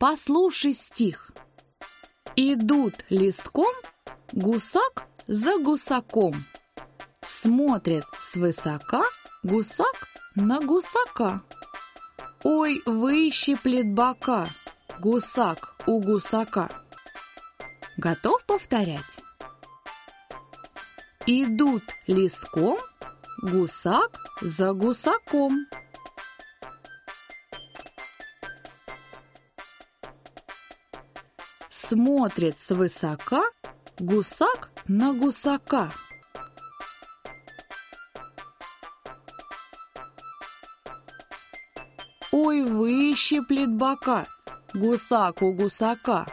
Послушай стих. Идут леском гусак за гусаком. Смотрит свысока гусак на гусака. Ой, выщиплет бока гусак у гусака. Готов повторять? Идут леском гусак за гусаком. Смотрит свысока гусак на гусака. Ой, выщиплет бока гусак у гусака.